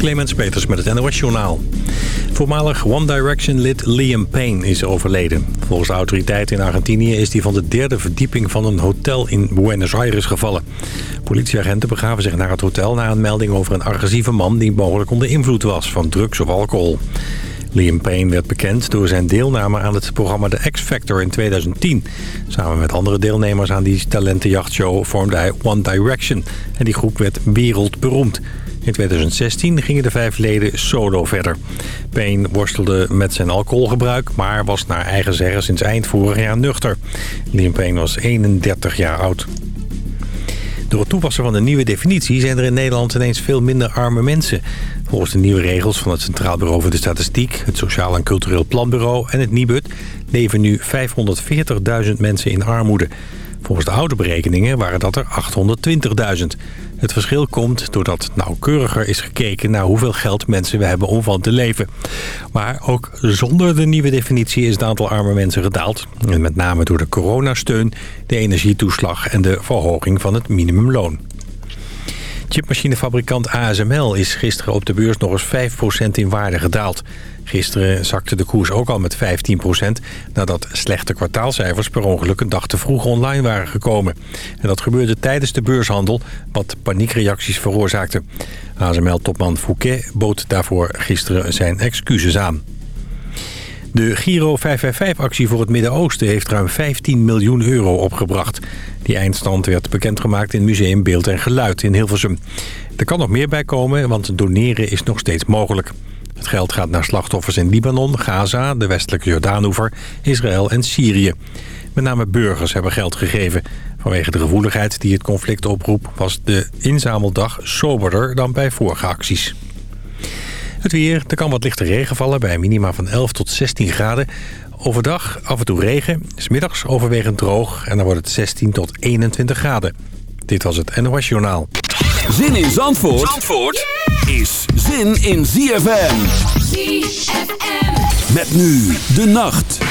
Clemens Peters met het NOS Journaal. Voormalig One Direction-lid Liam Payne is overleden. Volgens de autoriteiten in Argentinië is hij van de derde verdieping van een hotel in Buenos Aires gevallen. Politieagenten begaven zich naar het hotel na een melding over een agressieve man... die mogelijk onder invloed was van drugs of alcohol. Liam Payne werd bekend door zijn deelname aan het programma The X Factor in 2010. Samen met andere deelnemers aan die talentenjachtshow vormde hij One Direction. En die groep werd wereldberoemd. In 2016 gingen de vijf leden solo verder. Payne worstelde met zijn alcoholgebruik, maar was naar eigen zeggen sinds eind vorig jaar nuchter. Liam Payne was 31 jaar oud. Door het toepassen van de nieuwe definitie zijn er in Nederland ineens veel minder arme mensen. Volgens de nieuwe regels van het Centraal Bureau voor de Statistiek, het Sociaal en Cultureel Planbureau en het NIBUD leven nu 540.000 mensen in armoede. Volgens de oude berekeningen waren dat er 820.000. Het verschil komt doordat nauwkeuriger is gekeken naar hoeveel geld mensen we hebben om van te leven. Maar ook zonder de nieuwe definitie is het aantal arme mensen gedaald. En met name door de coronasteun, de energietoeslag en de verhoging van het minimumloon. Chipmachinefabrikant ASML is gisteren op de beurs nog eens 5% in waarde gedaald. Gisteren zakte de koers ook al met 15% nadat slechte kwartaalcijfers per ongeluk een dag te vroeg online waren gekomen. En dat gebeurde tijdens de beurshandel, wat paniekreacties veroorzaakte. ASML-topman Fouquet bood daarvoor gisteren zijn excuses aan. De Giro 555-actie voor het Midden-Oosten heeft ruim 15 miljoen euro opgebracht. Die eindstand werd bekendgemaakt in Museum Beeld en Geluid in Hilversum. Er kan nog meer bij komen, want doneren is nog steeds mogelijk. Het geld gaat naar slachtoffers in Libanon, Gaza, de westelijke Jordaanoever, Israël en Syrië. Met name burgers hebben geld gegeven. Vanwege de gevoeligheid die het conflict oproept... was de inzameldag soberder dan bij vorige acties. Het weer, er kan wat lichte regen vallen bij een minima van 11 tot 16 graden. Overdag af en toe regen, smiddags overwegend droog en dan wordt het 16 tot 21 graden. Dit was het NOS Journaal. Zin in Zandvoort, Zandvoort is zin in ZFM. ZFM. Met nu de nacht.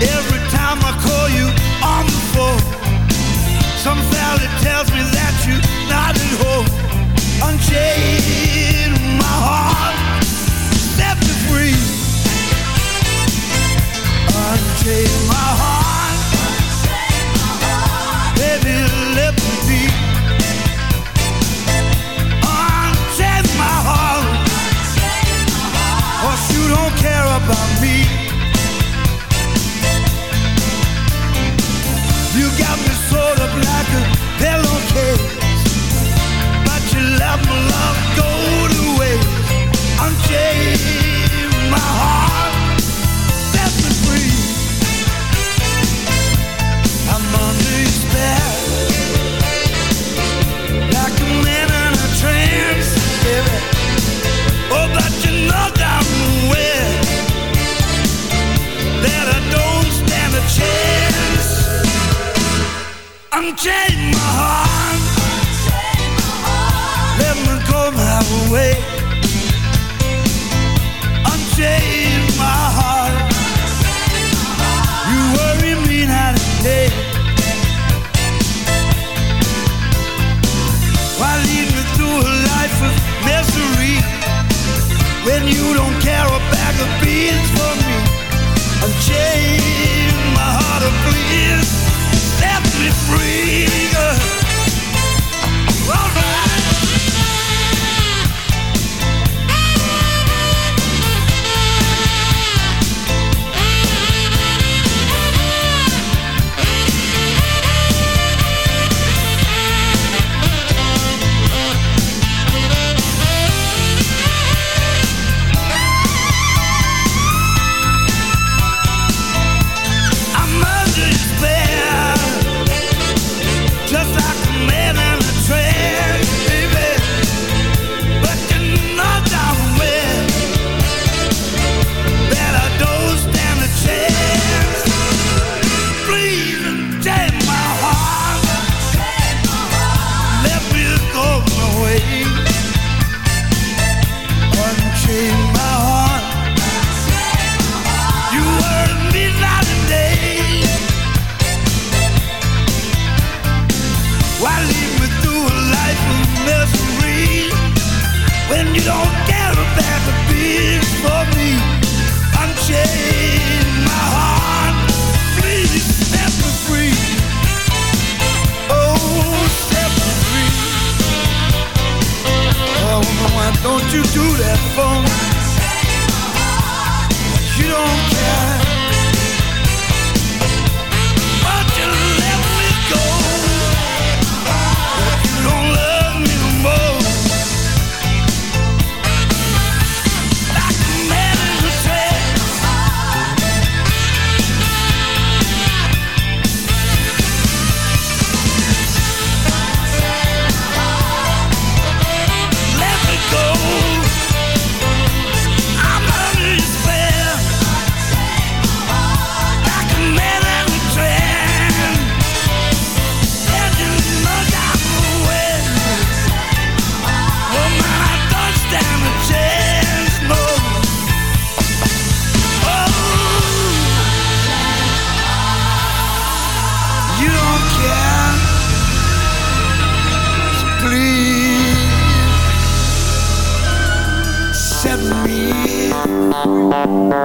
Every time I call you on the phone, some valley tells me that you're not at home. Unchained.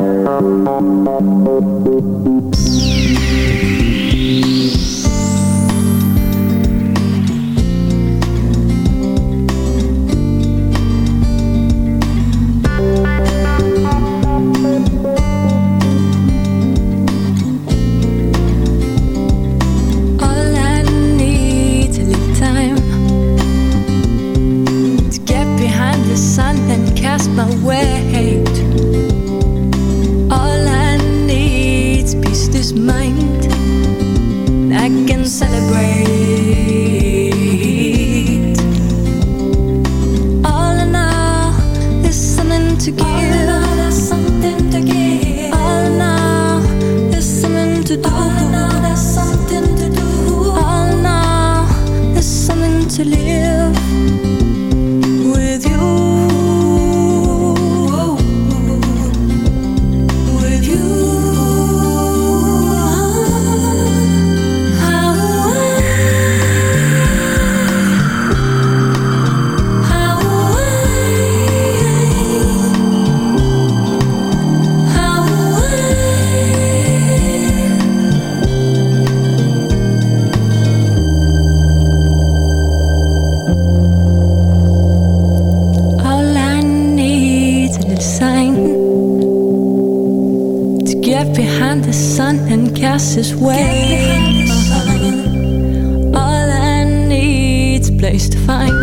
My place to find,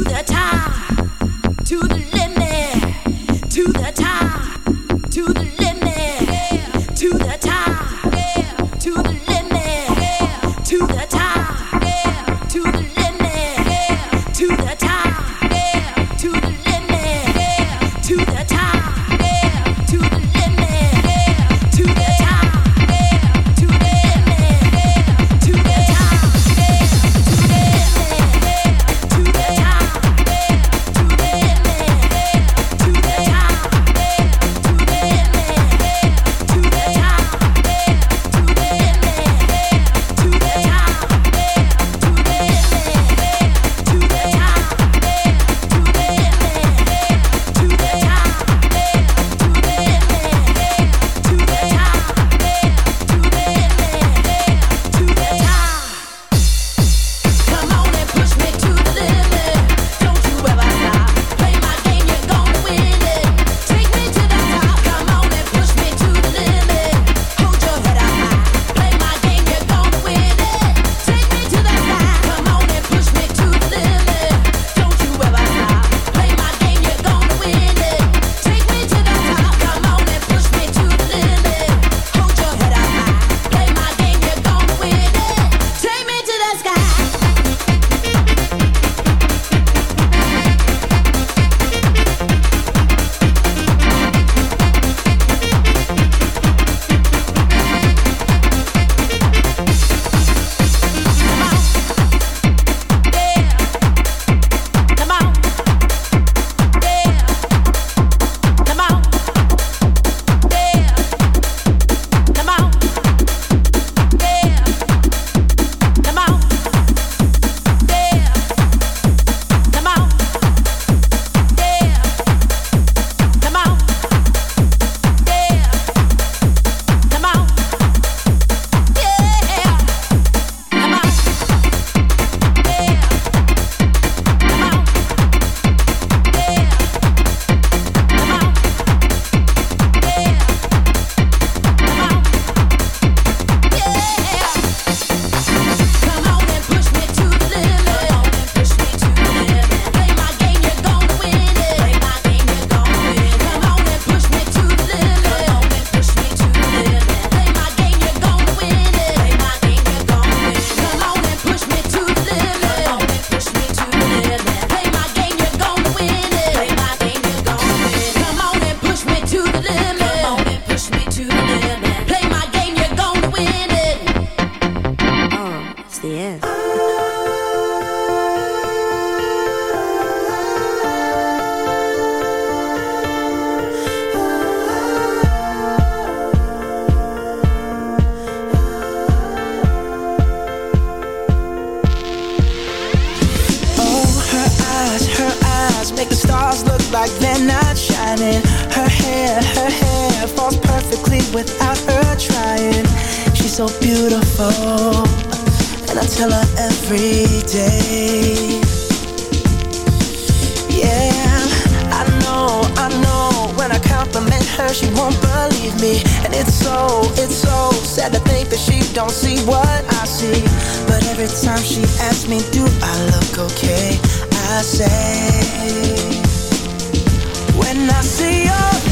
Yeah. I say, when I see your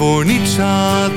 voor niets aan.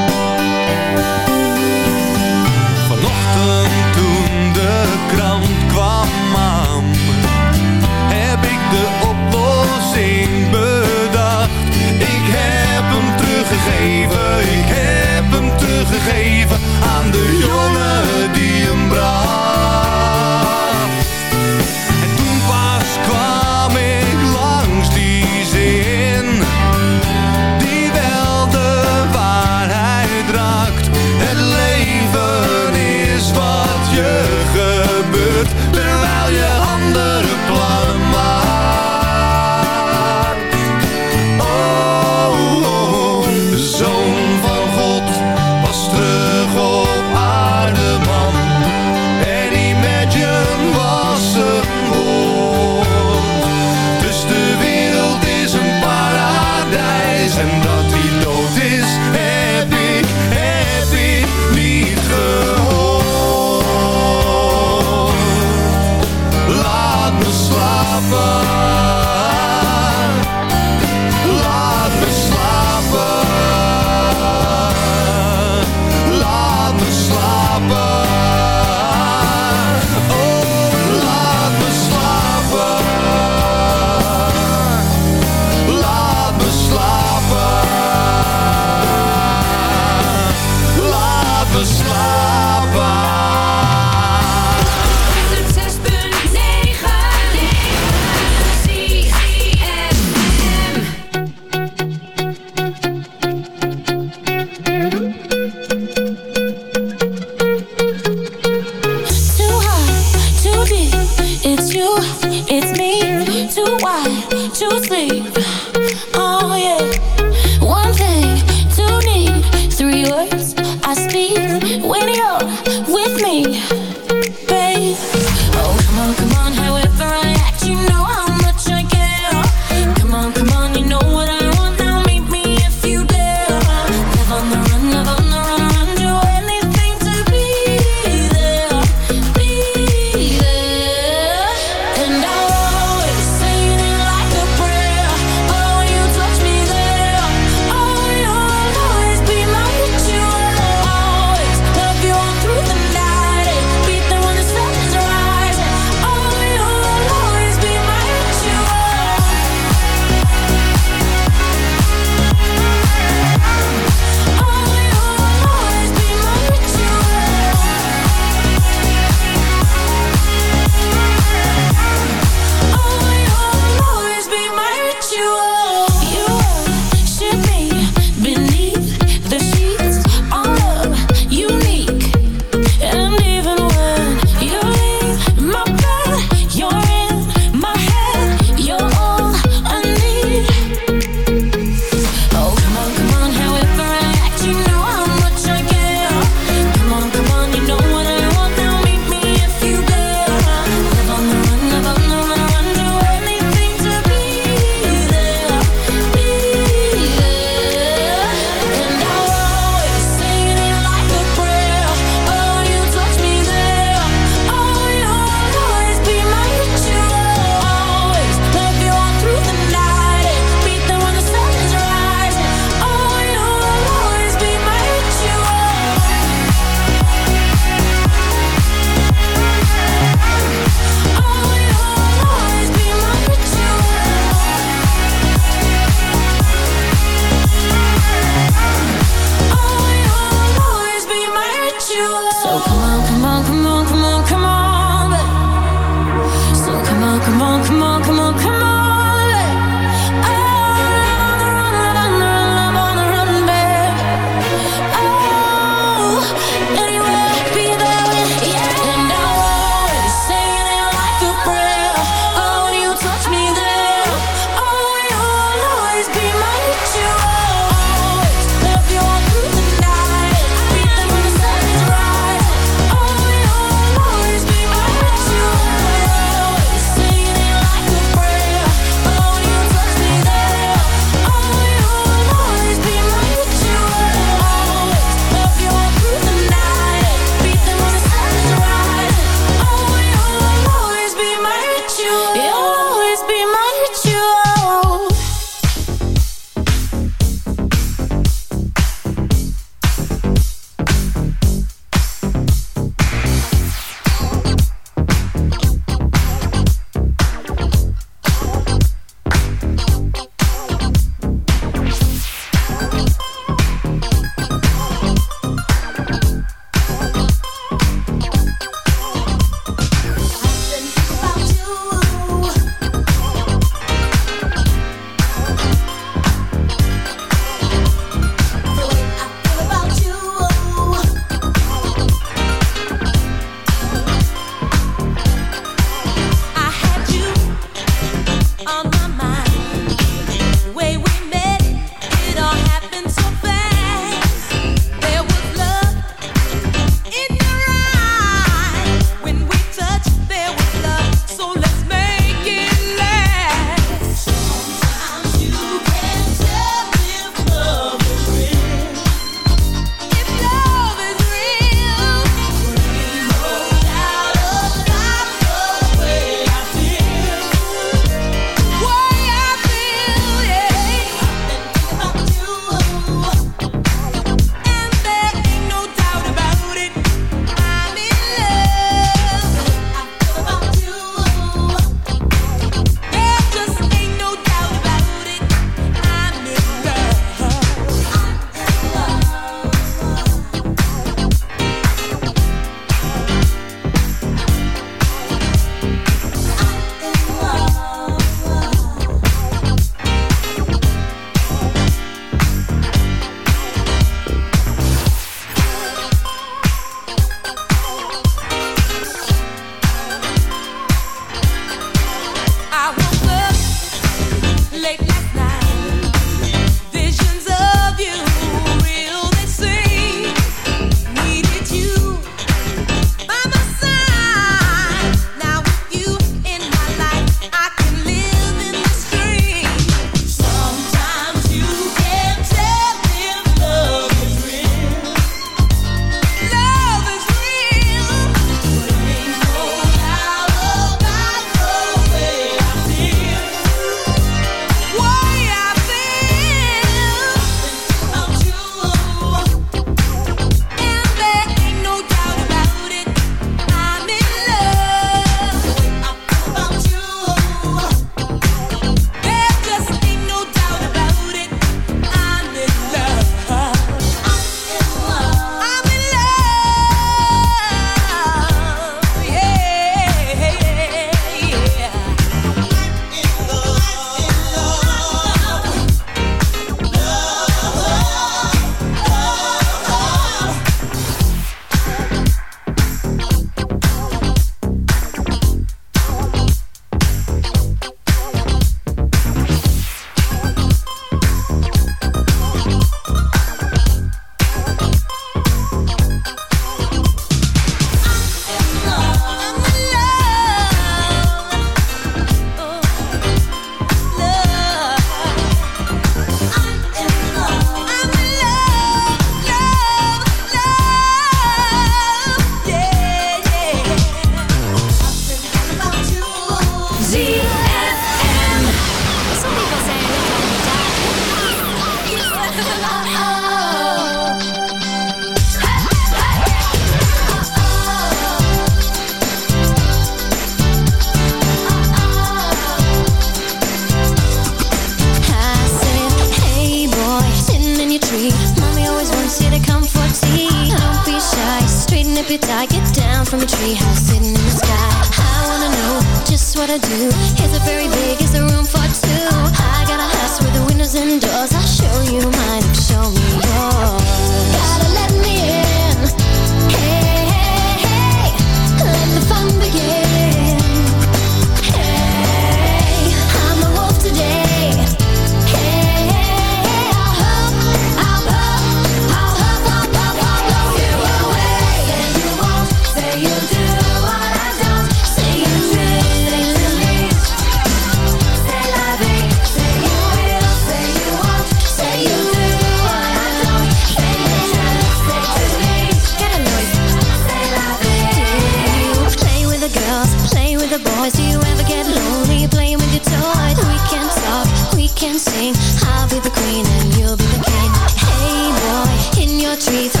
In